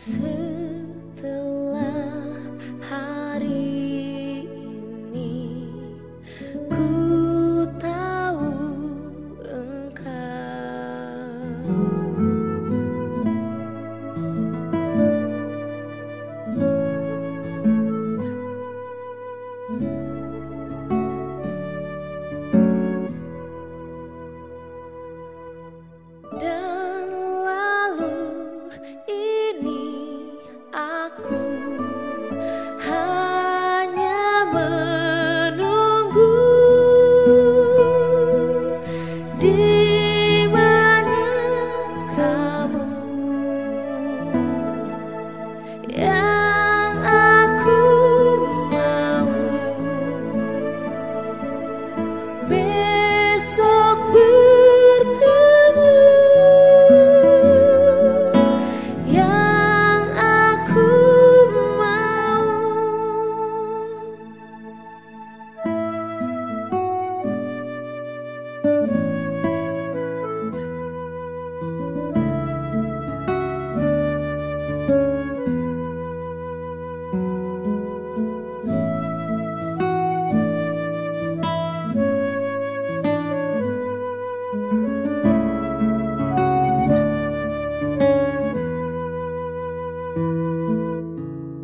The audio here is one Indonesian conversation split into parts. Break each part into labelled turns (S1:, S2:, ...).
S1: Say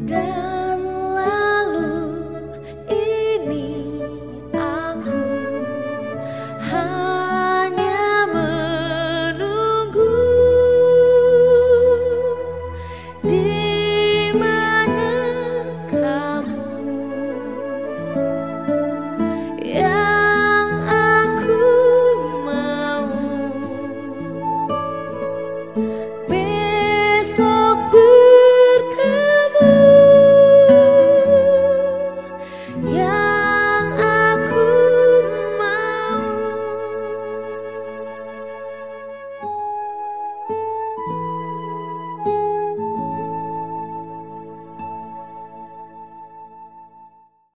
S1: dan lalu ini aku hanya menunggu di mana kamu. Ya